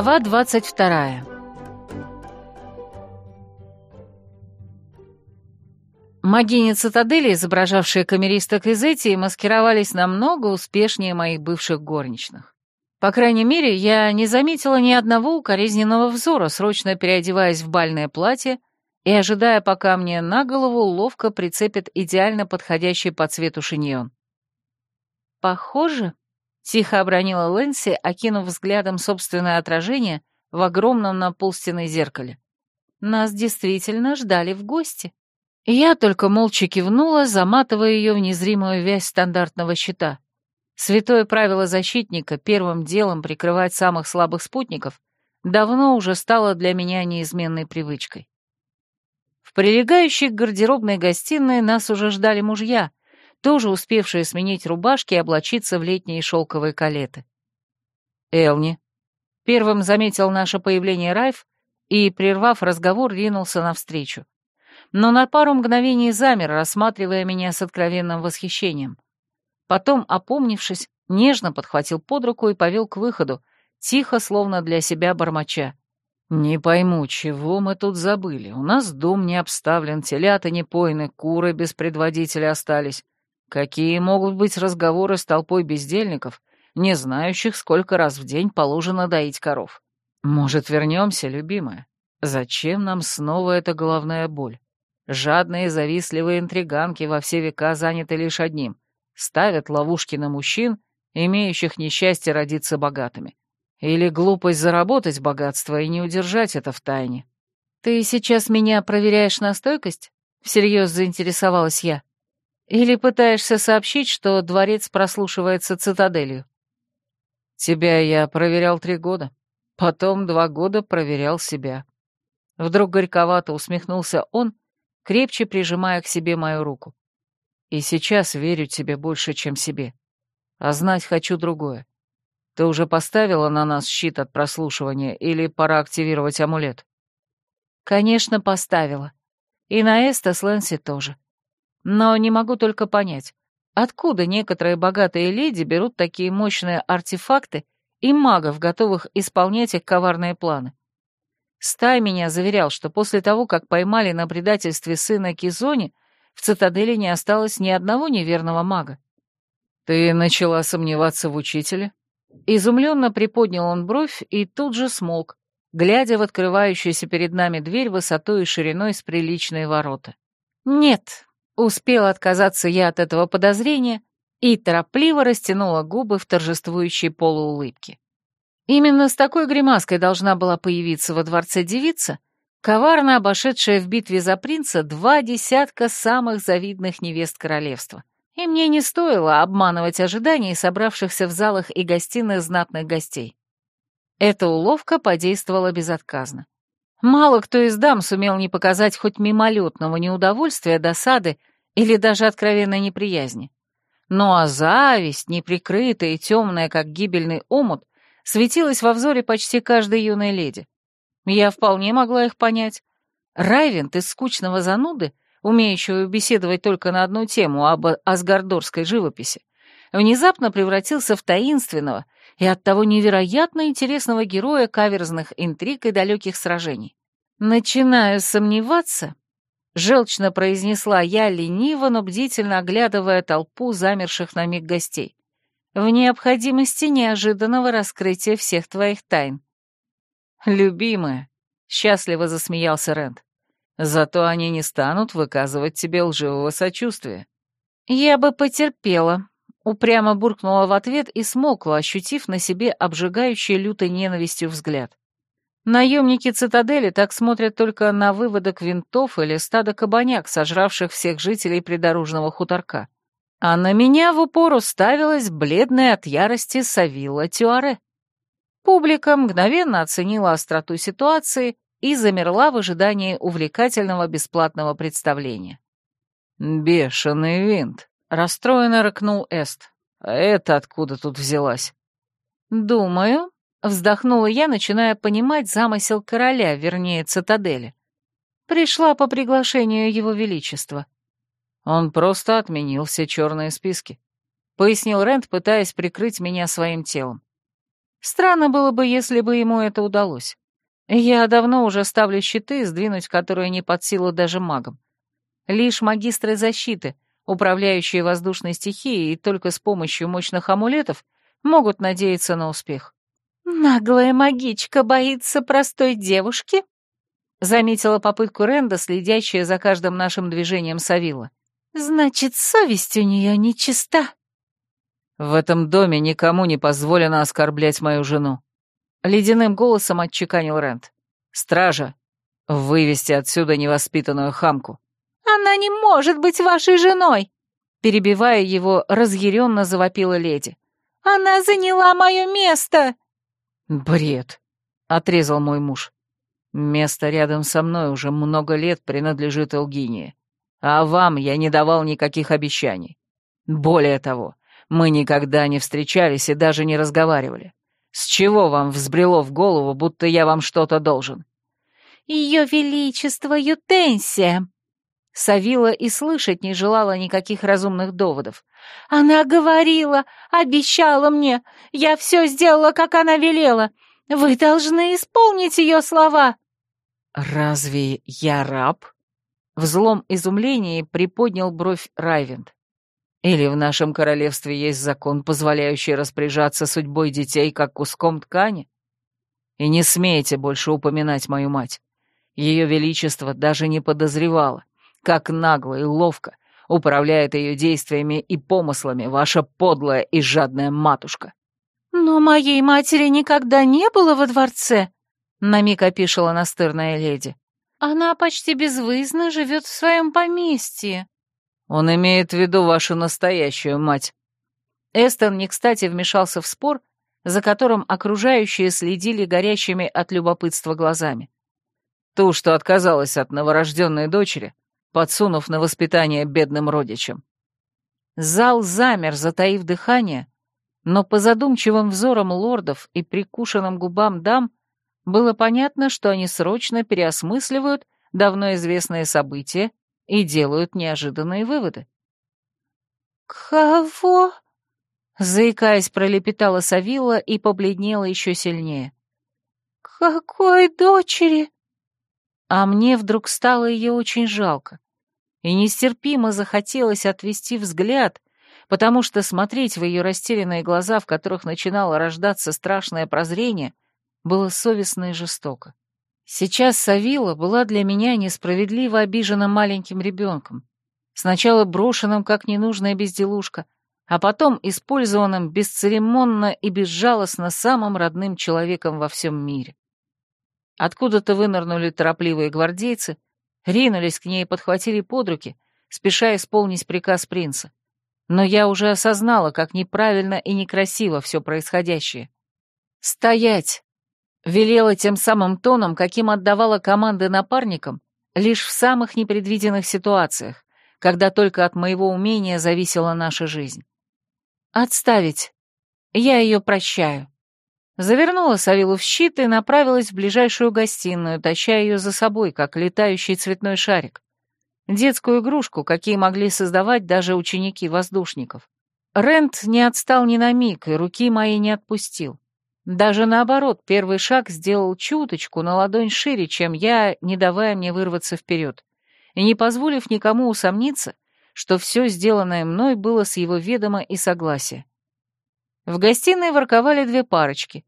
Глава 22 Магини цитадели, изображавшие камеристок из эти, маскировались намного успешнее моих бывших горничных. По крайней мере, я не заметила ни одного укоризненного взора, срочно переодеваясь в бальное платье и ожидая, пока мне на голову ловко прицепит идеально подходящий по цвету шиньон. Похоже, — тихо обронила Лэнси, окинув взглядом собственное отражение в огромном на полстены зеркале. «Нас действительно ждали в гости». Я только молча кивнула, заматывая ее в незримую вязь стандартного щита. Святое правило защитника первым делом прикрывать самых слабых спутников давно уже стало для меня неизменной привычкой. В прилегающей к гардеробной гостиной нас уже ждали мужья, тоже успевшие сменить рубашки и облачиться в летние шелковые калеты. «Элни», — первым заметил наше появление Райф и, прервав разговор, ринулся навстречу. Но на пару мгновений замер, рассматривая меня с откровенным восхищением. Потом, опомнившись, нежно подхватил под руку и повел к выходу, тихо, словно для себя бормоча. «Не пойму, чего мы тут забыли. У нас дом не обставлен, телята не пойны, куры без предводителя остались. Какие могут быть разговоры с толпой бездельников, не знающих, сколько раз в день положено доить коров? Может, вернемся, любимая? Зачем нам снова эта головная боль? Жадные завистливые интриганки во все века заняты лишь одним — ставят ловушки на мужчин, имеющих несчастье родиться богатыми. Или глупость заработать богатство и не удержать это в тайне. «Ты сейчас меня проверяешь на стойкость?» — всерьез заинтересовалась я. Или пытаешься сообщить, что дворец прослушивается цитаделью? Тебя я проверял три года. Потом два года проверял себя. Вдруг горьковато усмехнулся он, крепче прижимая к себе мою руку. И сейчас верю тебе больше, чем себе. А знать хочу другое. Ты уже поставила на нас щит от прослушивания или пора активировать амулет? Конечно, поставила. И на Эста с Лэнси тоже. Но не могу только понять, откуда некоторые богатые леди берут такие мощные артефакты и магов, готовых исполнять их коварные планы. Стай меня заверял, что после того, как поймали на предательстве сына Кизони, в цитадели не осталось ни одного неверного мага. «Ты начала сомневаться в учителе?» Изумленно приподнял он бровь и тут же смолк, глядя в открывающуюся перед нами дверь высотой и шириной с приличные ворота. «Нет, успел отказаться я от этого подозрения и торопливо растянула губы в торжествующей полуулыбке. Именно с такой гримаской должна была появиться во дворце девица, коварно обошедшая в битве за принца два десятка самых завидных невест королевства. И мне не стоило обманывать ожиданий собравшихся в залах и гостиных знатных гостей. Эта уловка подействовала безотказно. Мало кто из дам сумел не показать хоть мимолетного неудовольствия, досады или даже откровенной неприязни. Ну а зависть, неприкрытая и темная, как гибельный омут, светилась во взоре почти каждой юной леди. Я вполне могла их понять. Райвент из скучного зануды, умеющего беседовать только на одну тему об асгардорской живописи, внезапно превратился в таинственного и оттого невероятно интересного героя каверзных интриг и далеких сражений. Начинаю сомневаться, Желчно произнесла я лениво, но бдительно оглядывая толпу замерших на миг гостей. «В необходимости неожиданного раскрытия всех твоих тайн». «Любимая», — счастливо засмеялся Рент. — «зато они не станут выказывать тебе лживого сочувствия». «Я бы потерпела», — упрямо буркнула в ответ и смокла, ощутив на себе обжигающий лютой ненавистью взгляд. Наемники цитадели так смотрят только на выводок винтов или стадо кабаняк, сожравших всех жителей придорожного хуторка. А на меня в упору ставилась бледная от ярости Савила Тюаре. Публика мгновенно оценила остроту ситуации и замерла в ожидании увлекательного бесплатного представления. «Бешеный винт!» — расстроенно рыкнул Эст. «А это откуда тут взялась?» «Думаю, Вздохнула я, начиная понимать замысел короля, вернее, цитадели. Пришла по приглашению его величества. Он просто отменил все черные списки. Пояснил Рент, пытаясь прикрыть меня своим телом. Странно было бы, если бы ему это удалось. Я давно уже ставлю щиты, сдвинуть которые не под силу даже магам. Лишь магистры защиты, управляющие воздушной стихией и только с помощью мощных амулетов, могут надеяться на успех. «Наглая магичка боится простой девушки?» — заметила попытку Ренда, следящая за каждым нашим движением Савила. «Значит, совесть у нее нечиста». «В этом доме никому не позволено оскорблять мою жену», — ледяным голосом отчеканил Рент. «Стража, вывести отсюда невоспитанную хамку». «Она не может быть вашей женой!» Перебивая его, разъяренно завопила леди. «Она заняла мое место!» «Бред!» — отрезал мой муж. «Место рядом со мной уже много лет принадлежит Элгине, а вам я не давал никаких обещаний. Более того, мы никогда не встречались и даже не разговаривали. С чего вам взбрело в голову, будто я вам что-то должен?» «Ее Величество Ютенсия!» Савила и слышать не желала никаких разумных доводов. «Она говорила, обещала мне, я все сделала, как она велела. Вы должны исполнить ее слова». «Разве я раб?» Взлом изумления приподнял бровь Райвент. «Или в нашем королевстве есть закон, позволяющий распоряжаться судьбой детей, как куском ткани? И не смейте больше упоминать мою мать. Ее величество даже не подозревало как нагло и ловко управляет ее действиями и помыслами ваша подлая и жадная матушка. «Но моей матери никогда не было во дворце», — на миг опишила настырная леди. «Она почти безвыездно живет в своем поместье». «Он имеет в виду вашу настоящую мать». Эстон не кстати вмешался в спор, за которым окружающие следили горящими от любопытства глазами. Ту, что отказалась от новорожденной дочери, подсунув на воспитание бедным родичам. Зал замер, затаив дыхание, но по задумчивым взорам лордов и прикушенным губам дам было понятно, что они срочно переосмысливают давно известные события и делают неожиданные выводы. «Кого?» — заикаясь, пролепетала Савила и побледнела еще сильнее. «Какой дочери?» А мне вдруг стало ее очень жалко. И нестерпимо захотелось отвести взгляд, потому что смотреть в ее растерянные глаза, в которых начинало рождаться страшное прозрение, было совестно и жестоко. Сейчас Савила была для меня несправедливо обижена маленьким ребенком, сначала брошенным как ненужная безделушка, а потом использованным бесцеремонно и безжалостно самым родным человеком во всем мире. Откуда-то вынырнули торопливые гвардейцы, ринулись к ней и подхватили под руки, спеша исполнить приказ принца. Но я уже осознала, как неправильно и некрасиво все происходящее. «Стоять!» — велела тем самым тоном, каким отдавала команды напарникам, лишь в самых непредвиденных ситуациях, когда только от моего умения зависела наша жизнь. «Отставить! Я ее прощаю!» Завернула Савилу в щит и направилась в ближайшую гостиную, таща ее за собой, как летающий цветной шарик. Детскую игрушку, какие могли создавать даже ученики воздушников. Рент не отстал ни на миг и руки мои не отпустил. Даже наоборот, первый шаг сделал чуточку на ладонь шире, чем я, не давая мне вырваться вперед, и не позволив никому усомниться, что все сделанное мной было с его ведома и согласия. В гостиной ворковали две парочки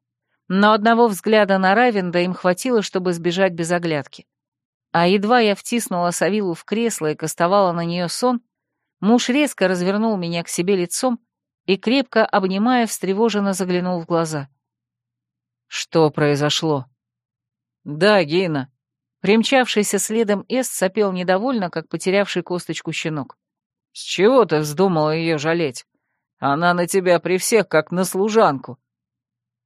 но одного взгляда на Равенда им хватило, чтобы сбежать без оглядки. А едва я втиснула Савилу в кресло и кастовала на нее сон, муж резко развернул меня к себе лицом и, крепко обнимая, встревоженно заглянул в глаза. «Что произошло?» «Да, Гейна». Примчавшийся следом Эс сопел недовольно, как потерявший косточку щенок. «С чего ты вздумала ее жалеть? Она на тебя при всех, как на служанку.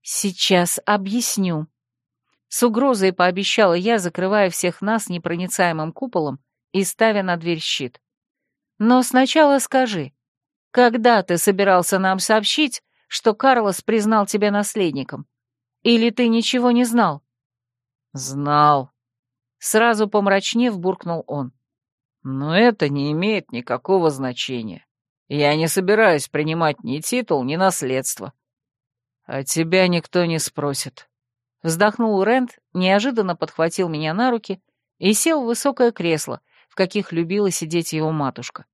Сейчас объясню. С угрозой пообещала я, закрывая всех нас непроницаемым куполом и ставя на дверь щит. Но сначала скажи, когда ты собирался нам сообщить, что Карлос признал тебя наследником? Или ты ничего не знал? Знал. Сразу помрачнев, буркнул он. Но это не имеет никакого значения. Я не собираюсь принимать ни титул, ни наследство. «А тебя никто не спросит». Вздохнул Рент, неожиданно подхватил меня на руки и сел в высокое кресло, в каких любила сидеть его матушка.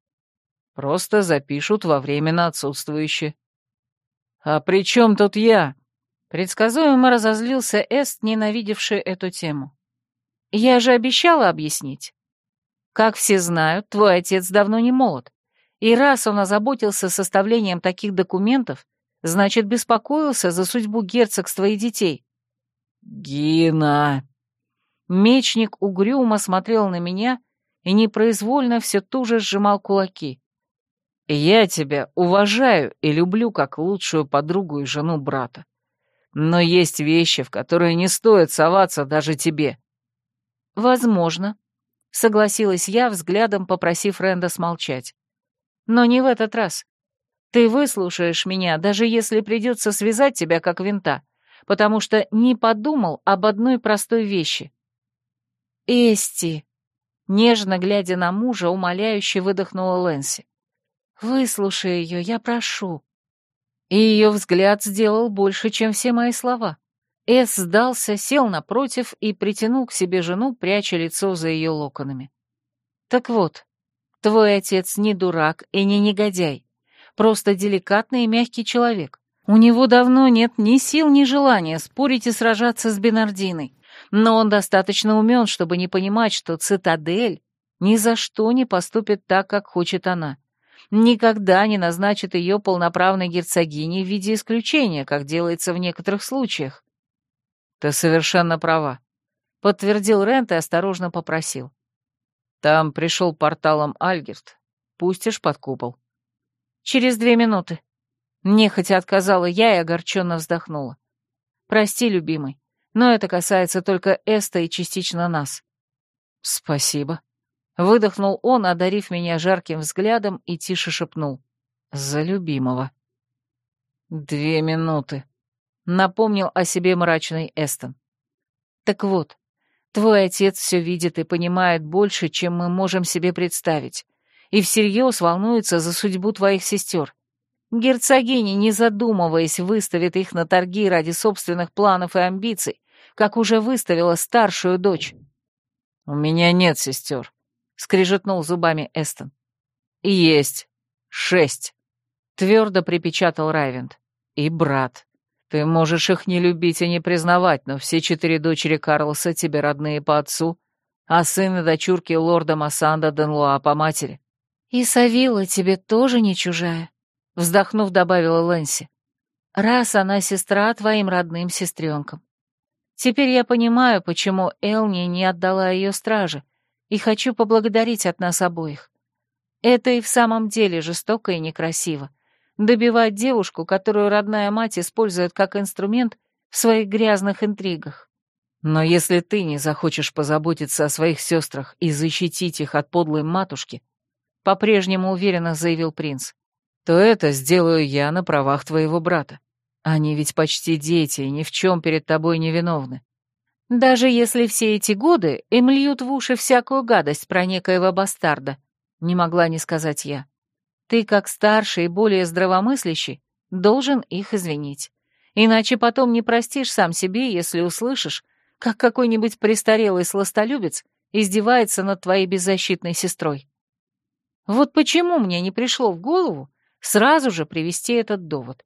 «Просто запишут во временно отсутствующие». «А при чем тут я?» Предсказуемо разозлился Эст, ненавидевший эту тему. «Я же обещала объяснить. Как все знают, твой отец давно не молод, и раз он озаботился составлением таких документов, Значит, беспокоился за судьбу герцогства и детей. Гина! Мечник угрюмо смотрел на меня и непроизвольно все туже сжимал кулаки. Я тебя уважаю и люблю как лучшую подругу и жену брата. Но есть вещи, в которые не стоит соваться даже тебе. Возможно, — согласилась я, взглядом попросив Ренда смолчать. «Но не в этот раз. Ты выслушаешь меня, даже если придется связать тебя как винта, потому что не подумал об одной простой вещи. Эсти, нежно глядя на мужа, умоляюще выдохнула Лэнси. Выслушай ее, я прошу. И ее взгляд сделал больше, чем все мои слова. Эс сдался, сел напротив и притянул к себе жену, пряча лицо за ее локонами. Так вот, твой отец не дурак и не негодяй просто деликатный и мягкий человек. У него давно нет ни сил, ни желания спорить и сражаться с Бенардиной. Но он достаточно умен, чтобы не понимать, что цитадель ни за что не поступит так, как хочет она. Никогда не назначит ее полноправной герцогиней в виде исключения, как делается в некоторых случаях. «Ты совершенно права», — подтвердил Рент и осторожно попросил. «Там пришел порталом Альгерт. Пустишь под купол». «Через две минуты». Нехотя отказала я и огорченно вздохнула. «Прости, любимый, но это касается только Эста и частично нас». «Спасибо», — выдохнул он, одарив меня жарким взглядом и тише шепнул. «За любимого». «Две минуты», — напомнил о себе мрачный Эстон. «Так вот, твой отец все видит и понимает больше, чем мы можем себе представить и всерьез волнуется за судьбу твоих сестер. Герцогиня, не задумываясь, выставит их на торги ради собственных планов и амбиций, как уже выставила старшую дочь. «У меня нет сестер», — скрижетнул зубами Эстон. «Есть. Шесть», — твердо припечатал Райвент. «И брат. Ты можешь их не любить и не признавать, но все четыре дочери Карлса тебе родные по отцу, а сын и дочурки лорда Массанда Денлуа по матери. «И Савила тебе тоже не чужая», — вздохнув, добавила Лэнси. «Раз она сестра твоим родным сестренкам. Теперь я понимаю, почему Элни не отдала ее страже, и хочу поблагодарить от нас обоих. Это и в самом деле жестоко и некрасиво. Добивать девушку, которую родная мать использует как инструмент в своих грязных интригах. Но если ты не захочешь позаботиться о своих сестрах и защитить их от подлой матушки, — по-прежнему уверенно заявил принц, — то это сделаю я на правах твоего брата. Они ведь почти дети и ни в чем перед тобой не виновны. Даже если все эти годы им льют в уши всякую гадость про некоего бастарда, не могла не сказать я. Ты, как старший и более здравомыслящий, должен их извинить. Иначе потом не простишь сам себе, если услышишь, как какой-нибудь престарелый сластолюбец издевается над твоей беззащитной сестрой. Вот почему мне не пришло в голову сразу же привести этот довод.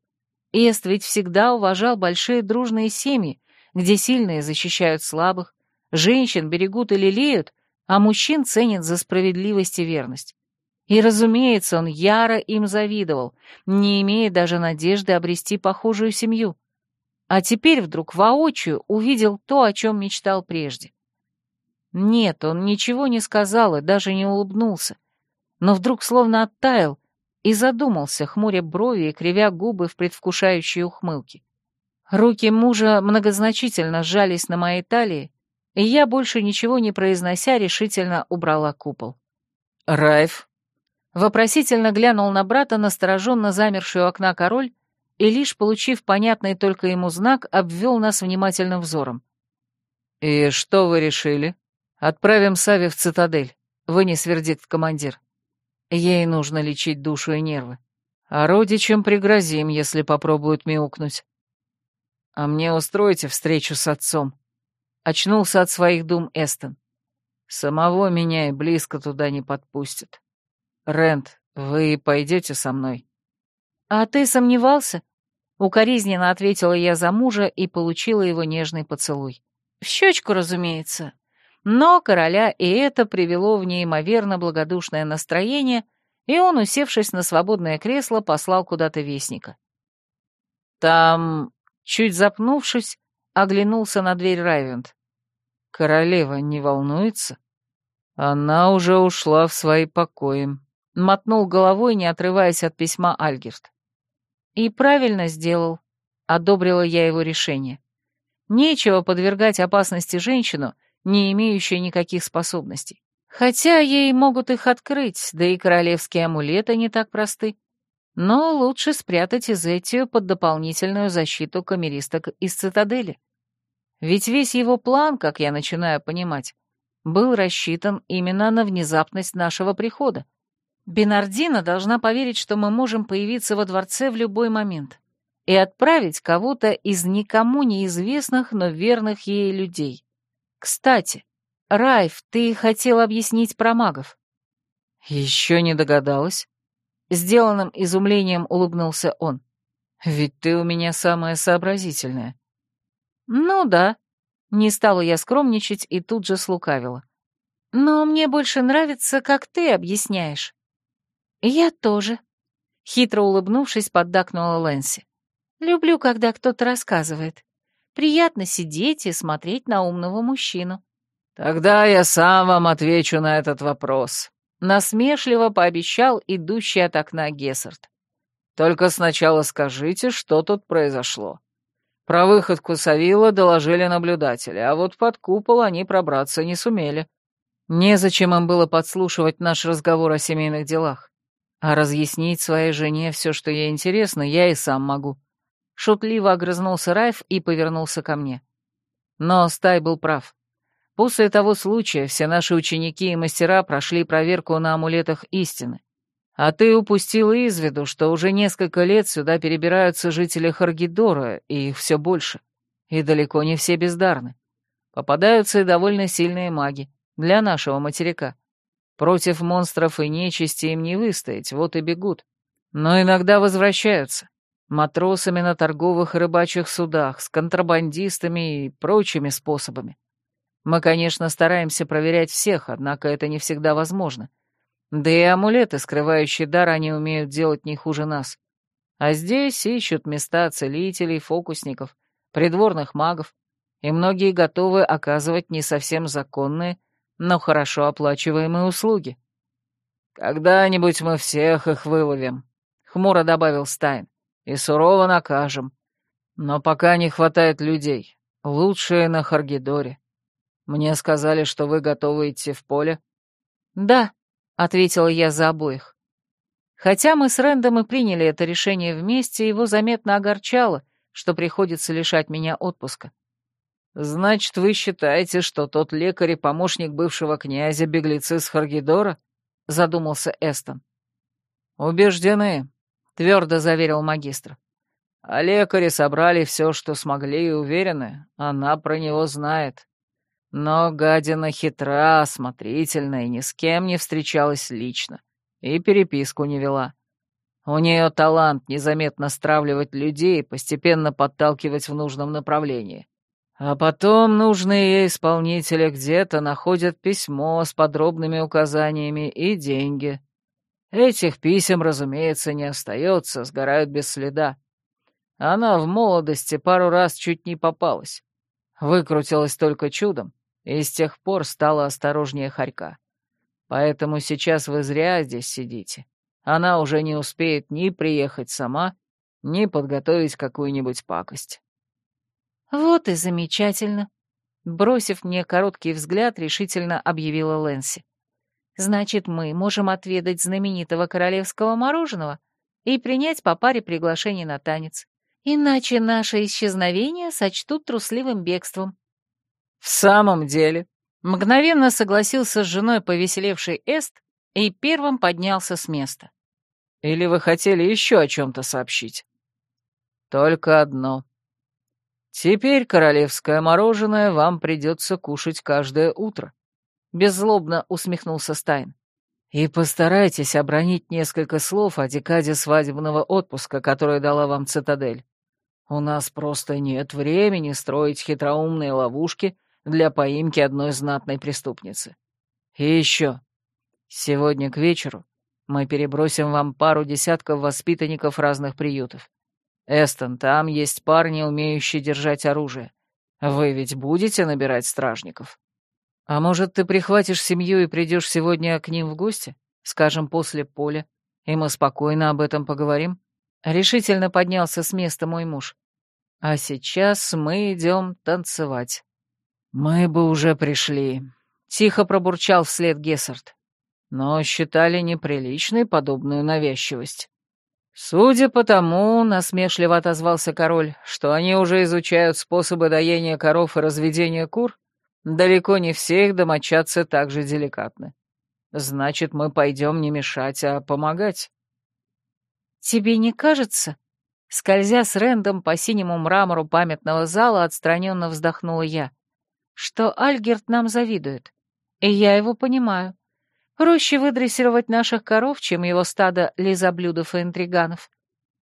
Эст ведь всегда уважал большие дружные семьи, где сильные защищают слабых, женщин берегут и лелеют, а мужчин ценят за справедливость и верность. И, разумеется, он яро им завидовал, не имея даже надежды обрести похожую семью. А теперь вдруг воочию увидел то, о чем мечтал прежде. Нет, он ничего не сказал и даже не улыбнулся, но вдруг словно оттаял и задумался, хмуря брови и кривя губы в предвкушающей ухмылке. Руки мужа многозначительно сжались на моей талии, и я, больше ничего не произнося, решительно убрала купол. «Райф!» Вопросительно глянул на брата, настороженно замерший у окна король, и лишь получив понятный только ему знак, обвел нас внимательным взором. «И что вы решили? Отправим Сави в цитадель», — вынес вердикт командир. Ей нужно лечить душу и нервы. А родичам пригрозим, если попробуют мяукнуть. А мне устроите встречу с отцом. Очнулся от своих дум Эстон. Самого меня и близко туда не подпустят. Рент, вы пойдете со мной? А ты сомневался? Укоризненно ответила я за мужа и получила его нежный поцелуй. В щечку, разумеется, но короля и это привело в неимоверно благодушное настроение, и он, усевшись на свободное кресло, послал куда-то вестника. Там, чуть запнувшись, оглянулся на дверь Райвент. «Королева не волнуется?» «Она уже ушла в свои покои», — мотнул головой, не отрываясь от письма Альгерт. «И правильно сделал», — одобрила я его решение. «Нечего подвергать опасности женщину, — не имеющая никаких способностей. Хотя ей могут их открыть, да и королевские амулеты не так просты. Но лучше спрятать Изетию под дополнительную защиту камеристок из цитадели. Ведь весь его план, как я начинаю понимать, был рассчитан именно на внезапность нашего прихода. Бенардина должна поверить, что мы можем появиться во дворце в любой момент и отправить кого-то из никому неизвестных, но верных ей людей. Кстати, Райф, ты хотел объяснить про магов. Еще не догадалась. Сделанным изумлением улыбнулся он. Ведь ты у меня самая сообразительная. Ну да. Не стала я скромничать и тут же слукавила. Но мне больше нравится, как ты объясняешь. Я тоже. Хитро улыбнувшись, поддакнула Лэнси. Люблю, когда кто-то рассказывает. Приятно сидеть и смотреть на умного мужчину. «Тогда я сам вам отвечу на этот вопрос», — насмешливо пообещал идущий от окна Гессерт. «Только сначала скажите, что тут произошло. Про выходку Савила доложили наблюдатели, а вот под купол они пробраться не сумели. Незачем им было подслушивать наш разговор о семейных делах. А разъяснить своей жене все, что ей интересно, я и сам могу. Шутливо огрызнулся Райф и повернулся ко мне. Но Стай был прав. После того случая все наши ученики и мастера прошли проверку на амулетах истины. А ты упустил из виду, что уже несколько лет сюда перебираются жители Харгидора, и их все больше. И далеко не все бездарны. Попадаются и довольно сильные маги для нашего материка. Против монстров и нечисти им не выстоять, вот и бегут. Но иногда возвращаются матросами на торговых и рыбачьих судах, с контрабандистами и прочими способами. Мы, конечно, стараемся проверять всех, однако это не всегда возможно. Да и амулеты, скрывающие дар, они умеют делать не хуже нас. А здесь ищут места целителей, фокусников, придворных магов, и многие готовы оказывать не совсем законные, но хорошо оплачиваемые услуги. «Когда-нибудь мы всех их выловим», — хмуро добавил Стайн и сурово накажем. Но пока не хватает людей. Лучшие на Харгидоре. Мне сказали, что вы готовы идти в поле?» «Да», — ответила я за обоих. Хотя мы с Рэндом и приняли это решение вместе, его заметно огорчало, что приходится лишать меня отпуска. «Значит, вы считаете, что тот лекарь и помощник бывшего князя беглецы с Харгидора?» — задумался Эстон. «Убеждены твердо заверил магистр. А лекари собрали все, что смогли, и уверены, она про него знает. Но гадина хитра, осмотрительна и ни с кем не встречалась лично. И переписку не вела. У нее талант незаметно стравливать людей и постепенно подталкивать в нужном направлении. А потом нужные ей исполнители где-то находят письмо с подробными указаниями и деньги. Этих писем, разумеется, не остается, сгорают без следа. Она в молодости пару раз чуть не попалась. Выкрутилась только чудом, и с тех пор стала осторожнее хорька. Поэтому сейчас вы зря здесь сидите. Она уже не успеет ни приехать сама, ни подготовить какую-нибудь пакость. «Вот и замечательно», — бросив мне короткий взгляд, решительно объявила Лэнси. Значит, мы можем отведать знаменитого королевского мороженого и принять по паре приглашений на танец. Иначе наше исчезновение сочтут трусливым бегством. В самом деле, мгновенно согласился с женой повеселевший Эст и первым поднялся с места. Или вы хотели еще о чем-то сообщить? Только одно. Теперь королевское мороженое вам придется кушать каждое утро беззлобно усмехнулся Стайн. И постарайтесь обронить несколько слов о декаде свадебного отпуска, которую дала вам цитадель. У нас просто нет времени строить хитроумные ловушки для поимки одной знатной преступницы. И еще. Сегодня к вечеру мы перебросим вам пару десятков воспитанников разных приютов. Эстон, там есть парни, умеющие держать оружие. Вы ведь будете набирать стражников?» А может, ты прихватишь семью и придешь сегодня к ним в гости? Скажем, после поля. И мы спокойно об этом поговорим. Решительно поднялся с места мой муж. А сейчас мы идем танцевать. Мы бы уже пришли. Тихо пробурчал вслед Гессард. Но считали неприличной подобную навязчивость. «Судя по тому, — насмешливо отозвался король, — что они уже изучают способы доения коров и разведения кур, Далеко не все их домочадцы так же деликатны. Значит, мы пойдем не мешать, а помогать. Тебе не кажется? Скользя с Рэндом по синему мрамору памятного зала, отстраненно вздохнула я. Что Альгерт нам завидует. И я его понимаю. Проще выдрессировать наших коров, чем его стадо лизоблюдов и интриганов.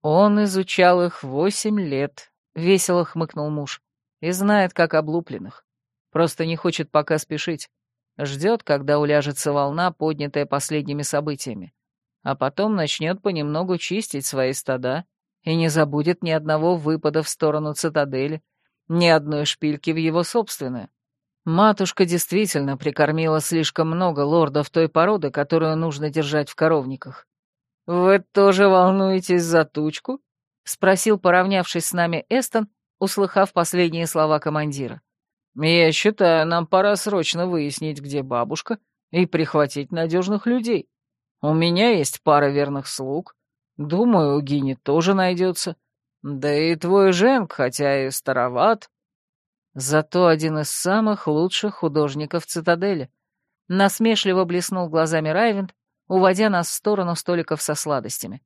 Он изучал их восемь лет, — весело хмыкнул муж, — и знает, как облупленных. Просто не хочет пока спешить. Ждет, когда уляжется волна, поднятая последними событиями. А потом начнет понемногу чистить свои стада и не забудет ни одного выпада в сторону цитадели, ни одной шпильки в его собственную. Матушка действительно прикормила слишком много лордов той породы, которую нужно держать в коровниках. «Вы тоже волнуетесь за тучку?» — спросил, поравнявшись с нами Эстон, услыхав последние слова командира. Я считаю, э, нам пора срочно выяснить, где бабушка, и прихватить надежных людей. У меня есть пара верных слуг. Думаю, у Гини тоже найдется. Да и твой Женк, хотя и староват. Зато один из самых лучших художников цитадели. Насмешливо блеснул глазами Райвент, уводя нас в сторону столиков со сладостями.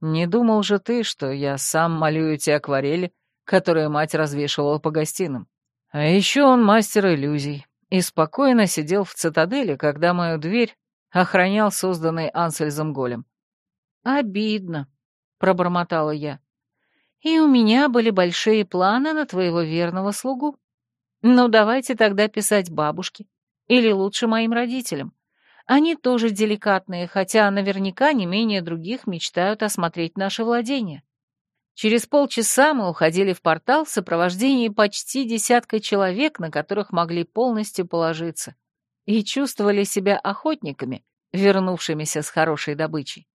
Не думал же ты, что я сам малюю те акварели, которые мать развешивала по гостиным. А еще он мастер иллюзий и спокойно сидел в цитадели, когда мою дверь охранял созданный Ансельзом голем. «Обидно», — пробормотала я. «И у меня были большие планы на твоего верного слугу. Ну, давайте тогда писать бабушке, или лучше моим родителям. Они тоже деликатные, хотя наверняка не менее других мечтают осмотреть наше владение». Через полчаса мы уходили в портал в сопровождении почти десятка человек, на которых могли полностью положиться, и чувствовали себя охотниками, вернувшимися с хорошей добычей.